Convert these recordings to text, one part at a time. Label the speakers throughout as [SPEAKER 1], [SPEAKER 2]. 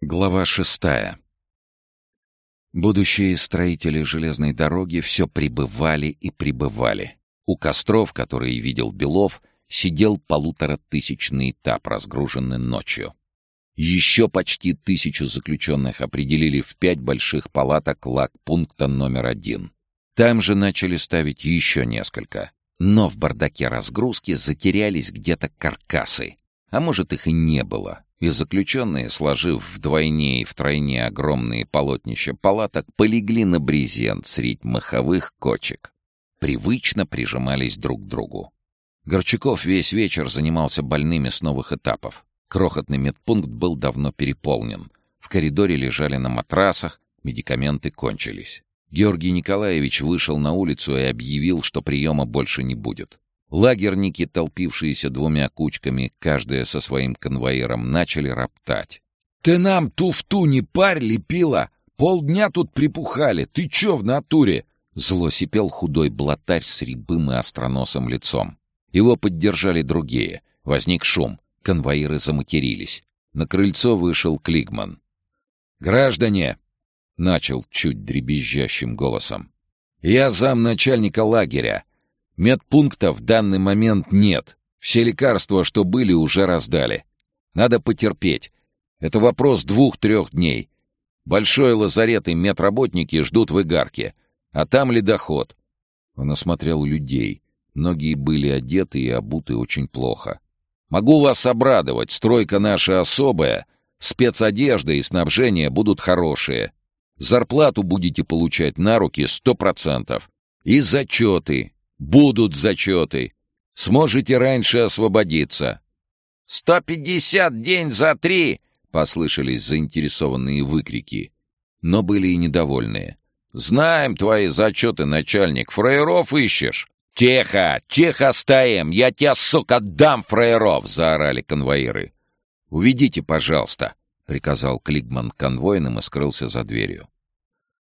[SPEAKER 1] Глава шестая. Будущие строители железной дороги все прибывали и прибывали. У костров, которые видел Белов, сидел полуторатысячный этап, разгруженный ночью. Еще почти тысячу заключенных определили в пять больших палаток лагпункта номер один. Там же начали ставить еще несколько. Но в бардаке разгрузки затерялись где-то каркасы. А может, их и не было и заключенные, сложив вдвойне и втройне огромные полотнища палаток, полегли на брезент средь маховых кочек. Привычно прижимались друг к другу. Горчаков весь вечер занимался больными с новых этапов. Крохотный медпункт был давно переполнен. В коридоре лежали на матрасах, медикаменты кончились. Георгий Николаевич вышел на улицу и объявил, что приема больше не будет. Лагерники, толпившиеся двумя кучками, каждая со своим конвоиром, начали роптать.
[SPEAKER 2] «Ты нам туфту не парь, лепила! Полдня тут припухали! Ты чё в натуре?»
[SPEAKER 1] Зло сипел худой блатарь с рябым и остроносым лицом. Его поддержали другие. Возник шум. Конвоиры заматерились. На крыльцо вышел Клигман.
[SPEAKER 2] «Граждане!»
[SPEAKER 1] — начал чуть дребезжащим голосом.
[SPEAKER 2] «Я замначальника лагеря. Медпункта в данный момент нет. Все лекарства, что были, уже раздали. Надо потерпеть. Это вопрос двух-трех дней. Большой лазарет и медработники ждут в Игарке. А там ледоход.
[SPEAKER 1] Он осмотрел людей. Многие были одеты и обуты очень плохо.
[SPEAKER 2] «Могу вас обрадовать. Стройка наша особая. Спецодежда и снабжение будут хорошие. Зарплату будете получать на руки сто процентов. И зачеты. Будут зачеты. Сможете раньше освободиться.
[SPEAKER 3] «Сто пятьдесят день за три!»
[SPEAKER 1] — послышались заинтересованные выкрики. Но были и недовольные.
[SPEAKER 2] «Знаем твои зачеты, начальник. Фраеров ищешь?» «Тихо! Тихо стоим! Я тебя, сука, дам фраеров!» — заорали конвоиры.
[SPEAKER 1] «Уведите, пожалуйста!» — приказал Клигман конвойным и скрылся за дверью.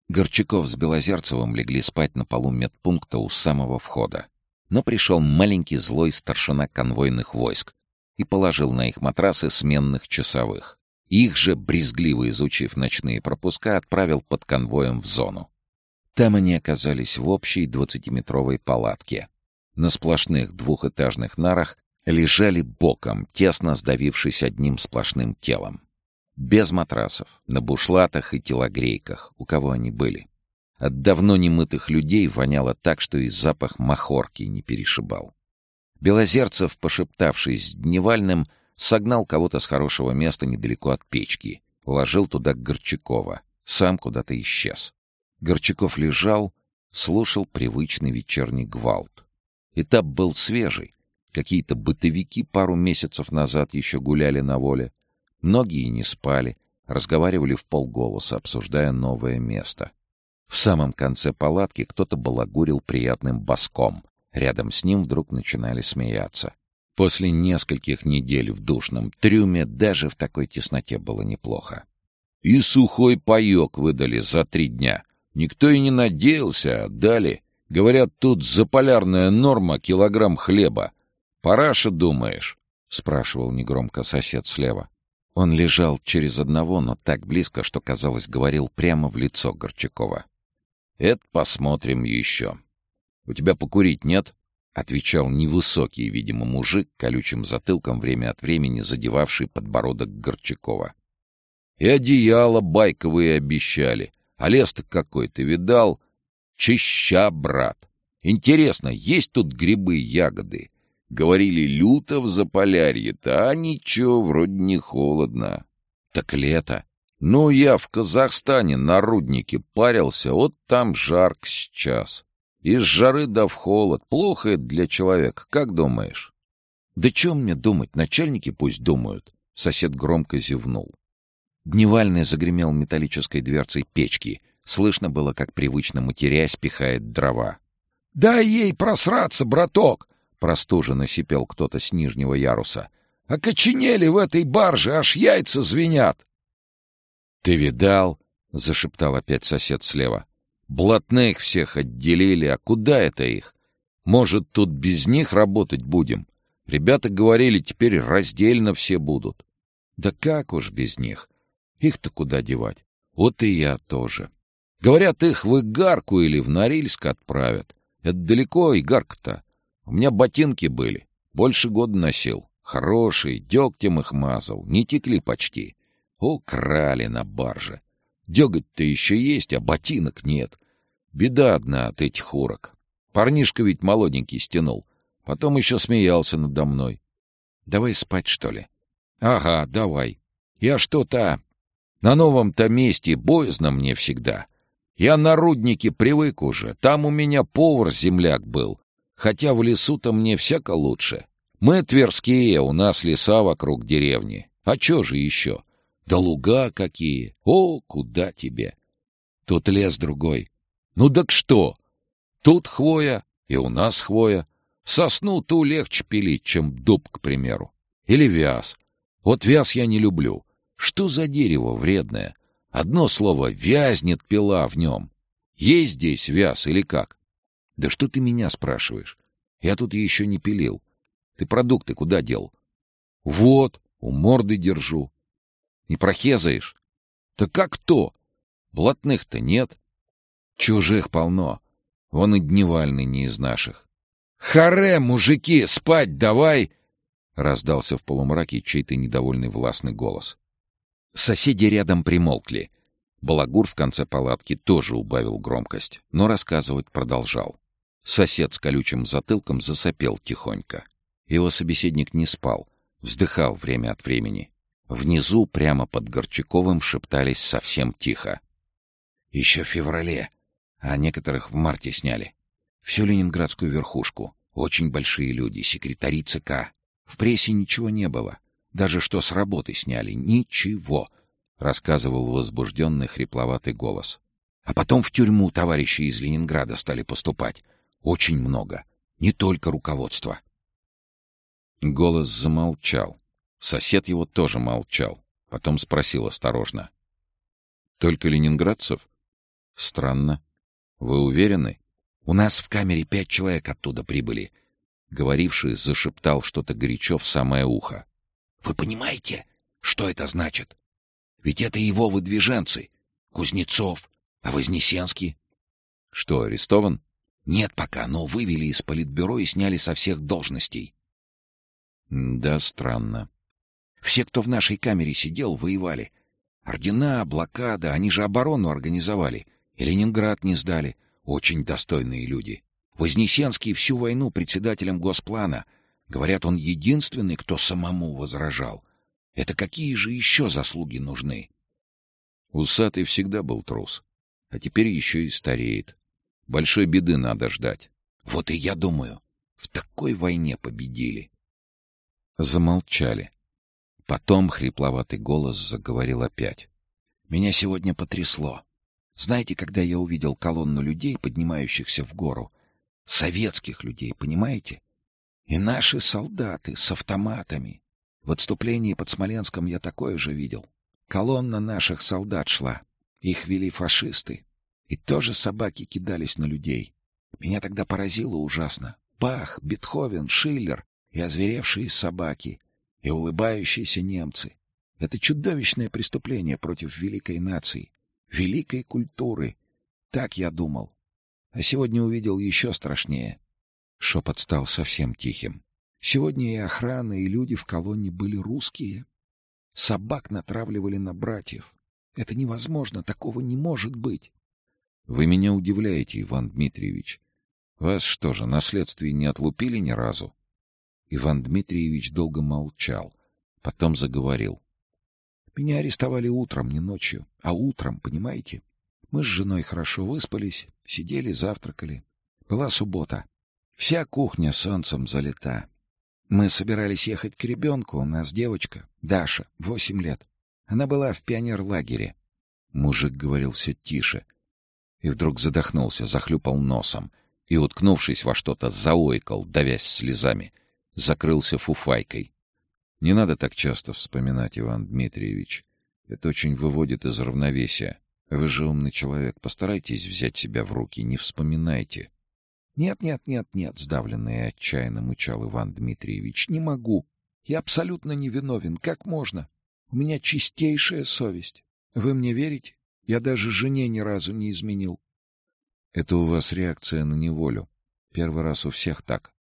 [SPEAKER 1] Горчаков с Белозерцевым легли спать на полу медпункта у самого входа. Но пришел маленький злой старшина конвойных войск и положил на их матрасы сменных часовых. Их же, брезгливо изучив ночные пропуска, отправил под конвоем в зону. Там они оказались в общей двадцатиметровой палатке. На сплошных двухэтажных нарах лежали боком, тесно сдавившись одним сплошным телом. Без матрасов, на бушлатах и телогрейках, у кого они были. От давно немытых людей воняло так, что и запах махорки не перешибал. Белозерцев, пошептавшись с Дневальным, согнал кого-то с хорошего места недалеко от печки, уложил туда Горчакова, сам куда-то исчез. Горчаков лежал, слушал привычный вечерний гвалт. Этап был свежий. Какие-то бытовики пару месяцев назад еще гуляли на воле. Многие не спали, разговаривали в полголоса, обсуждая новое место. В самом конце палатки кто-то балагурил приятным боском. Рядом с ним вдруг начинали смеяться. После нескольких недель в душном трюме даже в такой тесноте было неплохо.
[SPEAKER 2] И сухой паек выдали за три дня. Никто и не надеялся, а дали. Говорят, тут заполярная норма килограмм хлеба. Параша, думаешь? — спрашивал негромко сосед слева.
[SPEAKER 1] Он лежал через одного, но так близко, что, казалось, говорил прямо в лицо Горчакова.
[SPEAKER 2] «Это посмотрим еще. У тебя покурить нет?»
[SPEAKER 1] — отвечал невысокий, видимо, мужик, колючим затылком время от времени задевавший подбородок Горчакова.
[SPEAKER 2] «И одеяло байковые обещали. А лес-то какой, ты видал? Чища, брат. Интересно, есть тут грибы ягоды? Говорили, люто в Заполярье-то, а ничего, вроде не холодно.
[SPEAKER 1] Так лето.
[SPEAKER 2] Ну, я в Казахстане на руднике парился, вот там жарко сейчас. Из жары да в холод. Плохо это для человека, как думаешь?
[SPEAKER 1] Да чем мне думать, начальники пусть думают. Сосед громко зевнул. Дневальный загремел металлической дверцей печки. Слышно было, как привычно матерясь пихает дрова.
[SPEAKER 2] «Дай ей просраться, браток!
[SPEAKER 1] Простуженно сипел кто-то с нижнего яруса.
[SPEAKER 2] «Окоченели в этой барже, аж яйца звенят!»
[SPEAKER 1] «Ты видал?» — зашептал опять сосед слева. «Блатных всех отделили, а куда это их? Может, тут без них работать будем? Ребята говорили, теперь раздельно все будут». «Да как уж без них?
[SPEAKER 2] Их-то куда девать? Вот и я тоже. Говорят, их в Игарку или в Норильск отправят. Это далеко, Игарка-то. У меня ботинки были. Больше года носил. Хорошие, дегтем их мазал. Не текли почти. Украли на барже. Деготь-то еще есть, а ботинок нет. Беда одна от этих урок. Парнишка ведь молоденький стянул. Потом еще смеялся надо мной. Давай спать, что ли? Ага, давай. Я что-то... На новом-то месте боязно мне всегда. Я на руднике привык уже. Там у меня повар-земляк был. Хотя в лесу-то мне всяко лучше. Мы тверские, у нас леса вокруг деревни. А чё же еще? Да луга какие! О, куда тебе! Тут лес другой. Ну так что? Тут хвоя, и у нас хвоя. Сосну ту легче пилить, чем дуб, к примеру. Или вяз. Вот вяз я не люблю. Что за дерево вредное? Одно слово — вязнет пила в нем. Есть здесь вяз или как? Да что ты меня спрашиваешь? Я тут еще не пилил. Ты продукты куда дел? Вот, у морды держу. Не прохезаешь? Да как то? Блатных-то нет. Чужих полно. Вон и дневальный не из наших. «Харе, мужики, спать давай!» — раздался в полумраке чей-то недовольный властный голос. Соседи рядом примолкли. Балагур в конце палатки тоже убавил громкость, но рассказывать продолжал. Сосед с колючим затылком засопел тихонько. Его собеседник не спал, вздыхал время от времени. Внизу, прямо под Горчаковым, шептались совсем тихо. «Еще в феврале, а некоторых в марте сняли. Всю ленинградскую верхушку. Очень большие люди, секретари ЦК. В прессе ничего не было. Даже что с работы сняли. Ничего!» — рассказывал возбужденный хрипловатый голос. «А потом в тюрьму товарищи из Ленинграда стали поступать. Очень много. Не только руководство. Голос замолчал. Сосед его тоже молчал. Потом спросил осторожно. «Только ленинградцев? Странно. Вы уверены? У нас в камере пять человек оттуда прибыли». Говоривший зашептал что-то горячо в самое ухо. «Вы понимаете, что это значит? Ведь это его выдвиженцы. Кузнецов, а Вознесенский...» «Что, арестован?» Нет пока, но вывели из политбюро и сняли со всех должностей. Да, странно. Все, кто в нашей камере сидел, воевали. Ордена, блокада, они же оборону организовали. И Ленинград не сдали. Очень достойные люди. Вознесенский всю войну председателем Госплана. Говорят, он единственный, кто самому возражал. Это какие же еще заслуги нужны? Усатый всегда был трус. А теперь еще и стареет. Большой беды надо ждать. Вот и я думаю, в такой войне победили. Замолчали. Потом хрипловатый голос заговорил опять. Меня сегодня потрясло. Знаете, когда я увидел колонну людей, поднимающихся в гору, советских людей, понимаете? И наши солдаты с автоматами. В отступлении под Смоленском я такое же видел. Колонна наших солдат шла. Их вели фашисты. И тоже собаки кидались на людей. Меня тогда поразило ужасно. Бах, Бетховен, Шиллер и озверевшие собаки, и улыбающиеся немцы. Это чудовищное преступление против великой нации, великой культуры. Так я думал. А сегодня увидел еще страшнее. Шепот стал совсем тихим. Сегодня и охрана, и люди в колонне были русские. Собак натравливали на братьев. Это невозможно, такого не может быть. Вы меня удивляете, Иван Дмитриевич. Вас что же, на следствии не отлупили ни разу? Иван Дмитриевич долго молчал, потом заговорил. Меня арестовали утром, не ночью, а утром, понимаете? Мы с женой хорошо выспались, сидели, завтракали. Была суббота. Вся кухня солнцем залита. Мы собирались ехать к ребенку, у нас девочка, Даша, восемь лет. Она была в пионерлагере. Мужик говорил все тише — и вдруг задохнулся, захлюпал носом и, уткнувшись во что-то, заойкал, давясь слезами, закрылся фуфайкой. Не надо так часто вспоминать, Иван Дмитриевич. Это очень выводит из равновесия. Вы же умный человек, постарайтесь взять себя в руки, не вспоминайте. «Нет, нет, нет, нет», — сдавленно и отчаянно мычал Иван Дмитриевич. «Не могу. Я абсолютно невиновен. Как можно? У меня чистейшая совесть. Вы мне верите? Я даже жене ни разу не изменил.
[SPEAKER 1] Это у вас реакция на неволю. Первый раз у всех так.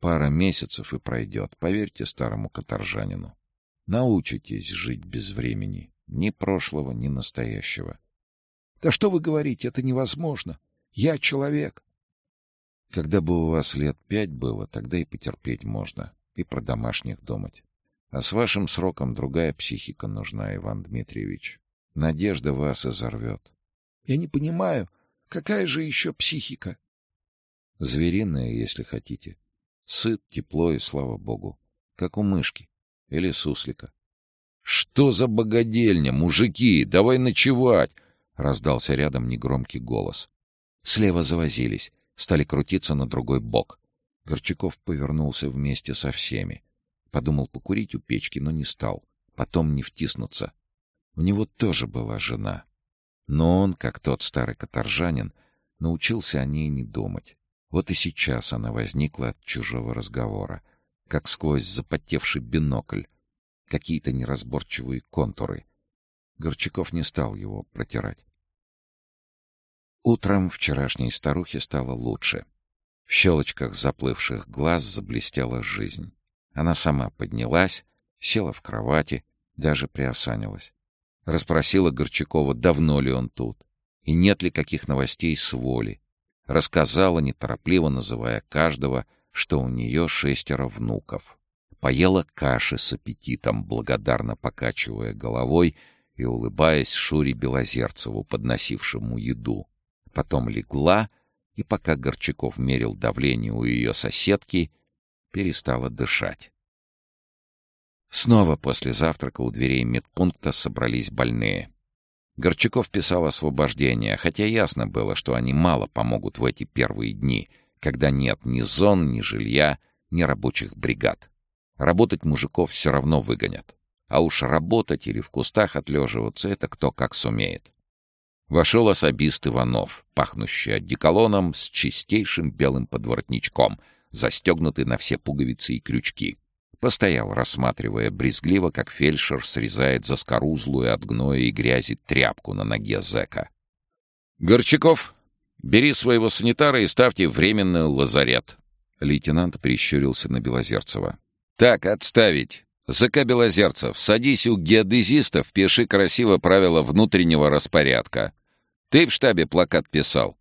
[SPEAKER 1] Пара месяцев и пройдет, поверьте старому каторжанину. Научитесь жить без времени. Ни прошлого, ни настоящего.
[SPEAKER 2] Да что вы говорите, это невозможно. Я человек.
[SPEAKER 1] Когда бы у вас лет пять было, тогда и потерпеть можно. И про домашних думать. А с вашим сроком другая психика нужна, Иван Дмитриевич. Надежда вас изорвет.
[SPEAKER 2] Я не понимаю, какая же еще психика?
[SPEAKER 1] Звериная, если хотите. Сыт, тепло и слава богу. Как у мышки или суслика. «Что за богадельня, мужики? Давай ночевать!» — раздался рядом негромкий голос. Слева завозились, стали крутиться на другой бок. Горчаков повернулся вместе со всеми. Подумал покурить у печки, но не стал. Потом не втиснуться. У него тоже была жена. Но он, как тот старый каторжанин, научился о ней не думать. Вот и сейчас она возникла от чужого разговора, как сквозь запотевший бинокль, какие-то неразборчивые контуры. Горчаков не стал его протирать. Утром вчерашней старухе стало лучше. В щелочках заплывших глаз заблестела жизнь. Она сама поднялась, села в кровати, даже приосанилась. Расспросила Горчакова, давно ли он тут, и нет ли каких новостей с воли. Рассказала, неторопливо называя каждого, что у нее шестеро внуков. Поела каши с аппетитом, благодарно покачивая головой и улыбаясь Шуре Белозерцеву, подносившему еду. Потом легла, и пока Горчаков мерил давление у ее соседки, перестала дышать. Снова после завтрака у дверей медпункта собрались больные. Горчаков писал освобождение, хотя ясно было, что они мало помогут в эти первые дни, когда нет ни зон, ни жилья, ни рабочих бригад. Работать мужиков все равно выгонят. А уж работать или в кустах отлеживаться — это кто как сумеет. Вошел особист Иванов, пахнущий одеколоном с чистейшим белым подворотничком, застегнутый на все пуговицы и крючки. Постоял, рассматривая брезгливо, как фельдшер срезает заскорузлую от гноя и грязи тряпку на ноге зэка. «Горчаков, бери своего санитара и ставьте временный лазарет». Лейтенант прищурился на Белозерцева. «Так, отставить. ЗК Белозерцев, садись у геодезистов, пиши красиво правила внутреннего распорядка. Ты в штабе плакат писал?»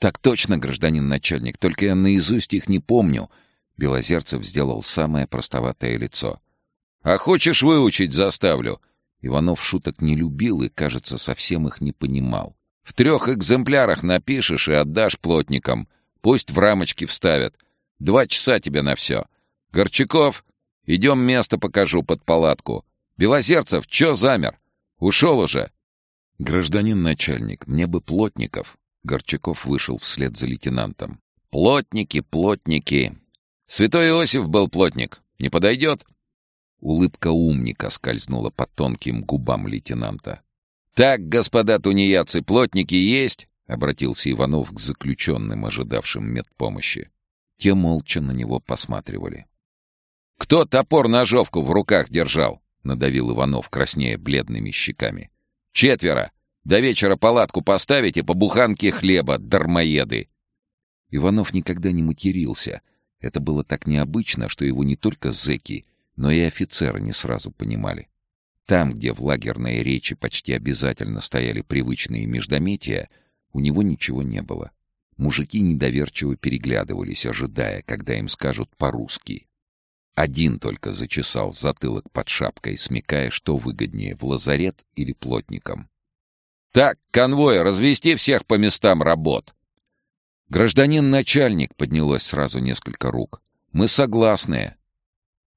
[SPEAKER 1] «Так точно, гражданин начальник, только я наизусть их не помню», Белозерцев сделал самое простоватое лицо. «А хочешь выучить, заставлю!» Иванов шуток не любил и, кажется, совсем их не понимал. «В трех экземплярах напишешь и отдашь плотникам. Пусть в рамочки вставят. Два часа тебе на все. Горчаков, идем место покажу под палатку. Белозерцев, чё замер? Ушел уже?» «Гражданин начальник, мне бы плотников». Горчаков вышел вслед за лейтенантом. «Плотники, плотники. Святой Иосиф был плотник. Не подойдет?» Улыбка умника скользнула по тонким губам лейтенанта. «Так, господа тунеядцы, плотники есть?» — обратился Иванов к заключенным, ожидавшим медпомощи. Те молча на него посматривали. «Кто топор-ножовку в руках держал?» — надавил Иванов, краснея бледными щеками. «Четверо! До вечера палатку поставите по буханке хлеба, дармоеды!» Иванов никогда не матерился — это было так необычно, что его не только зэки, но и офицеры не сразу понимали. Там, где в лагерной речи почти обязательно стояли привычные междометия, у него ничего не было. Мужики недоверчиво переглядывались, ожидая, когда им скажут по-русски. Один только зачесал затылок под шапкой, смекая, что выгоднее, в лазарет или плотникам. «Так, конвой, развести всех по местам работ!» «Гражданин начальник!» — поднялось сразу несколько рук. «Мы согласны!»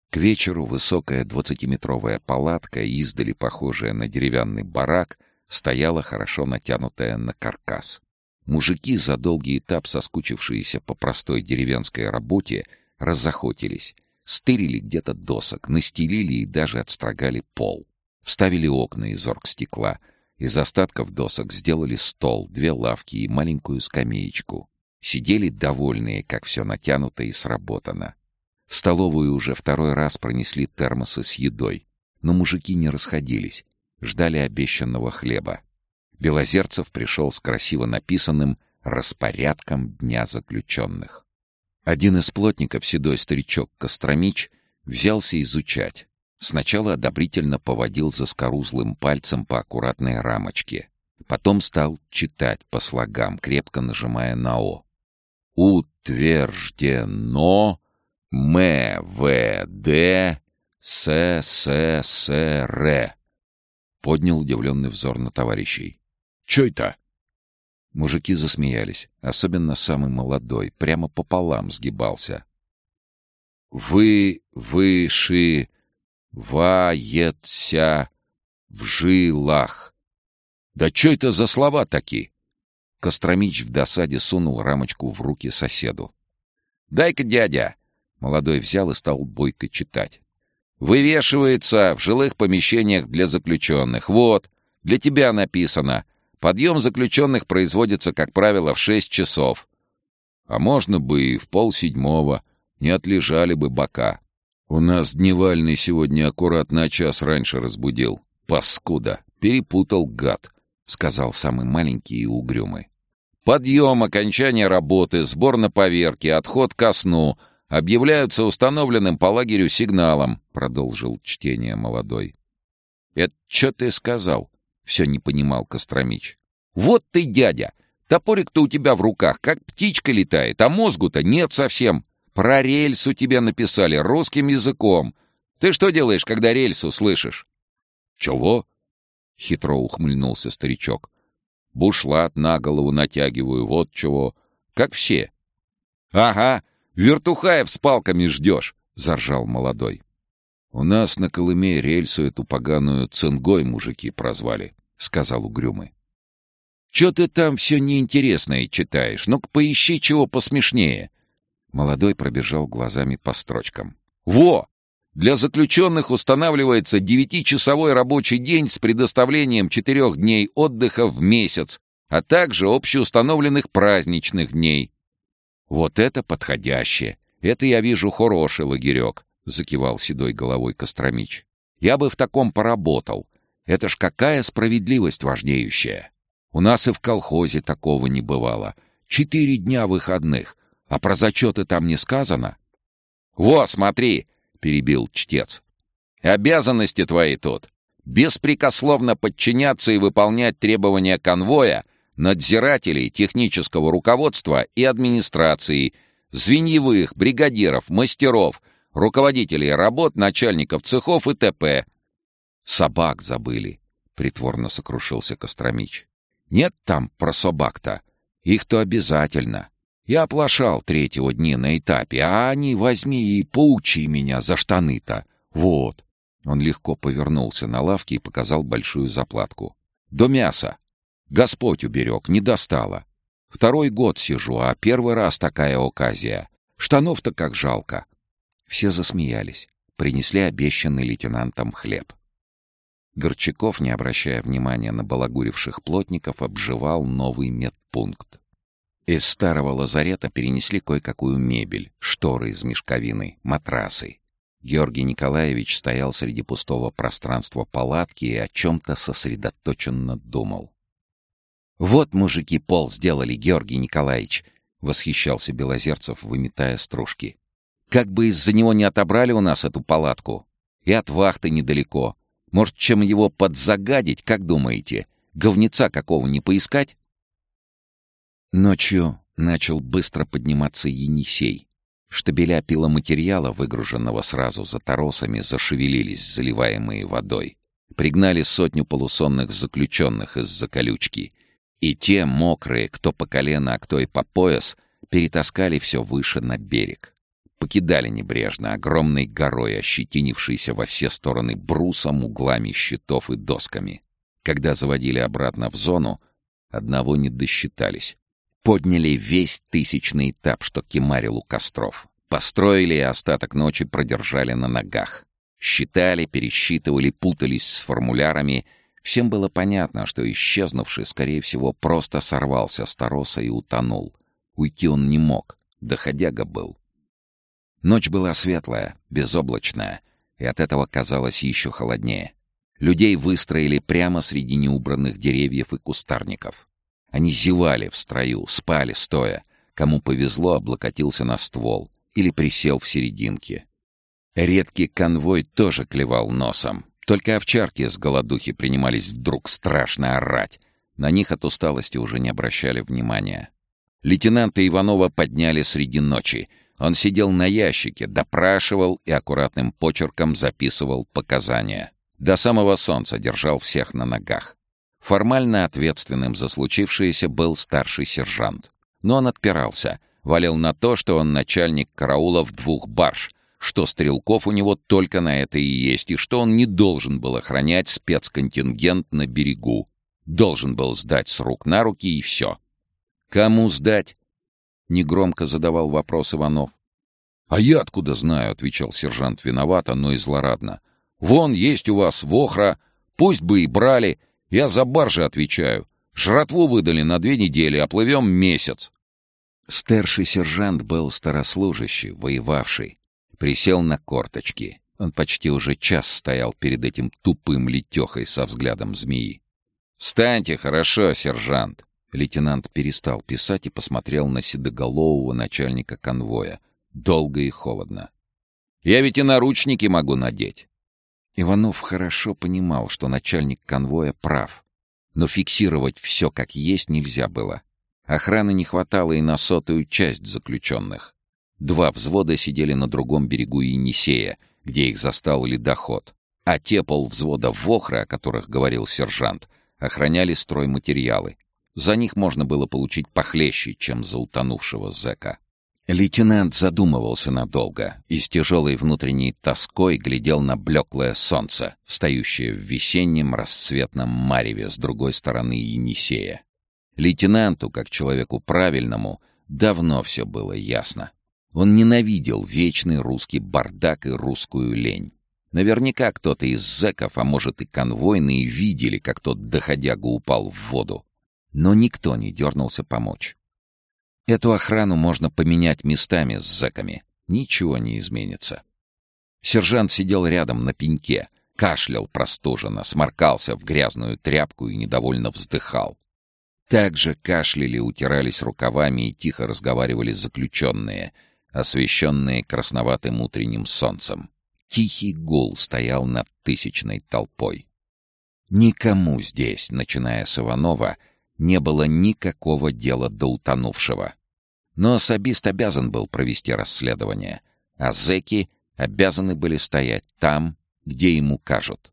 [SPEAKER 1] К вечеру высокая двадцатиметровая палатка, издали похожая на деревянный барак, стояла хорошо натянутая на каркас. Мужики, за долгий этап соскучившиеся по простой деревенской работе, разохотились, стырили где-то досок, настелили и даже отстрогали пол. Вставили окна из оргстекла. Из остатков досок сделали стол, две лавки и маленькую скамеечку. Сидели довольные, как все натянуто и сработано. В столовую уже второй раз пронесли термосы с едой. Но мужики не расходились. ждали обещанного хлеба. Белозерцев пришел с красиво написанным распорядком дня заключенных. Один из плотников, седой старичок Костромич, взялся изучать. Сначала одобрительно поводил за скорузлым пальцем по аккуратной рамочке. Потом стал читать по слогам, крепко нажимая на «О». «Утверждено МВД СССР». Поднял удивленный взор на товарищей. «Чё это?» Мужики засмеялись, особенно самый молодой, прямо пополам сгибался. «Вы выше вается в жилах». «Да что это за слова такие?» Костромич в досаде сунул рамочку в руки соседу. «Дай-ка, дядя!» Молодой взял и стал бойко читать. «Вывешивается в жилых помещениях для заключенных. Вот, для тебя написано. Подъем заключенных производится, как правило, в шесть часов. А можно бы и в полседьмого, не отлежали бы бока. У нас дневальный сегодня аккуратно на час раньше разбудил. Паскуда, перепутал гад, — сказал самый маленький и угрюмый. Подъем, окончание работы, сбор на поверке, отход ко сну объявляются установленным по лагерю сигналом, — продолжил чтение молодой. — Это что ты сказал? Все не понимал Костромич. «Вот ты, дядя! Топорик-то у тебя в руках, как птичка летает, а мозгу-то нет совсем. Про рельсу тебе написали русским языком. Ты что делаешь, когда рельсу слышишь?» «Чего?» — хитро ухмыльнулся старичок. «Бушлат на голову натягиваю, вот чего. Как все». «Ага, вертухаев с палками ждешь», — заржал молодой. «У нас на Колыме рельсу эту поганую цингой мужики прозвали. — сказал угрюмый. «Чё ты там все неинтересное читаешь? Ну-ка поищи чего посмешнее». Молодой пробежал глазами по строчкам. «Во! Для заключенных устанавливается девятичасовой рабочий день с предоставлением четырех дней отдыха в месяц, а также общеустановленных праздничных дней». «Вот это подходящее! Это я вижу хороший лагерек», — закивал седой головой Костромич. «Я бы в таком поработал. Это ж какая справедливость важнеющая. У нас и в колхозе такого не бывало. Четыре дня выходных. А про зачеты там не сказано? «Во, смотри!» — перебил чтец. «Обязанности твои тут. Беспрекословно подчиняться и выполнять требования конвоя, надзирателей, технического руководства и администрации, звеньевых, бригадиров, мастеров, руководителей работ, начальников цехов и т.п. Собак забыли, — притворно сокрушился Костромич. Нет там про собак-то. Их-то обязательно. Я оплошал третьего дня на этапе, а они возьми и поучи меня за штаны-то. Вот. Он легко повернулся на лавке и показал большую заплатку. До мяса. Господь уберег, не достало. Второй год сижу, а первый раз такая оказия. Штанов-то как жалко. Все засмеялись. Принесли обещанный лейтенантом хлеб. Горчаков, не обращая внимания на балагуривших плотников, обживал новый медпункт. Из старого лазарета перенесли кое-какую мебель, шторы из мешковины, матрасы. Георгий Николаевич стоял среди пустого пространства палатки и о чем-то сосредоточенно думал. «Вот мужики пол сделали, Георгий Николаевич!» — восхищался Белозерцев, выметая стружки. «Как бы из-за него не отобрали у нас эту палатку! И от вахты недалеко, может, чем его подзагадить, как думаете? Говнеца какого не поискать? Ночью начал быстро подниматься Енисей. Штабеля пиломатериала, выгруженного сразу за торосами, зашевелились, заливаемые водой. Пригнали сотню полусонных заключенных из-за колючки. И те, мокрые, кто по колено, а кто и по пояс, перетаскали все выше на берег покидали небрежно, огромной горой, ощетинившейся во все стороны брусом, углами щитов и досками. Когда заводили обратно в зону, одного не досчитались. Подняли весь тысячный этап, что кемарил у костров. Построили и остаток ночи продержали на ногах. Считали, пересчитывали, путались с формулярами. Всем было понятно, что исчезнувший, скорее всего, просто сорвался с тороса и утонул. Уйти он не мог, доходяга был. Ночь была светлая, безоблачная, и от этого казалось еще холоднее. Людей выстроили прямо среди неубранных деревьев и кустарников. Они зевали в строю, спали стоя. Кому повезло, облокотился на ствол или присел в серединке. Редкий конвой тоже клевал носом. Только овчарки с голодухи принимались вдруг страшно орать. На них от усталости уже не обращали внимания. Лейтенанта Иванова подняли среди ночи. Он сидел на ящике, допрашивал и аккуратным почерком записывал показания. До самого солнца держал всех на ногах. Формально ответственным за случившееся был старший сержант. Но он отпирался, валил на то, что он начальник караула в двух барж, что стрелков у него только на это и есть, и что он не должен был охранять спецконтингент на берегу. Должен был сдать с рук на руки и все. «Кому сдать?» — негромко задавал вопрос Иванов. «А я откуда знаю?» — отвечал сержант виновато, но и злорадно. Вон есть у вас вохра, пусть бы и брали. Я за баржи отвечаю. Жратву выдали на две недели, а плывем месяц. Старший сержант был старослужащий, воевавший. Присел на корточки. Он почти уже час стоял перед этим тупым летехой со взглядом змеи. «Встаньте, хорошо, сержант!» Лейтенант перестал писать и посмотрел на седоголового начальника конвоя. Долго и холодно. «Я ведь и наручники могу надеть. Иванов хорошо понимал, что начальник конвоя прав. Но фиксировать все как есть нельзя было. Охраны не хватало и на сотую часть заключенных. Два взвода сидели на другом берегу Енисея, где их застал ледоход. А те полвзвода Вохры, о которых говорил сержант, охраняли стройматериалы. За них можно было получить похлеще, чем за утонувшего зэка. Лейтенант задумывался надолго и с тяжелой внутренней тоской глядел на блеклое солнце, встающее в весеннем расцветном мареве с другой стороны Енисея. Лейтенанту, как человеку правильному, давно все было ясно. Он ненавидел вечный русский бардак и русскую лень. Наверняка кто-то из зэков, а может и конвойные, видели, как тот доходяга упал в воду. Но никто не дернулся помочь. Эту охрану можно поменять местами с зэками. Ничего не изменится. Сержант сидел рядом на пеньке, кашлял простуженно, сморкался в грязную тряпку и недовольно вздыхал. Также кашляли, утирались рукавами и тихо разговаривали заключенные, освещенные красноватым утренним солнцем. Тихий гул стоял над тысячной толпой. Никому здесь, начиная с Иванова, не было никакого дела до утонувшего. Но особист обязан был провести расследование, а зэки обязаны были стоять там, где ему кажут.